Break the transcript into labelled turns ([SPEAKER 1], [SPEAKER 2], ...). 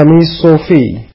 [SPEAKER 1] Japanese Sophie.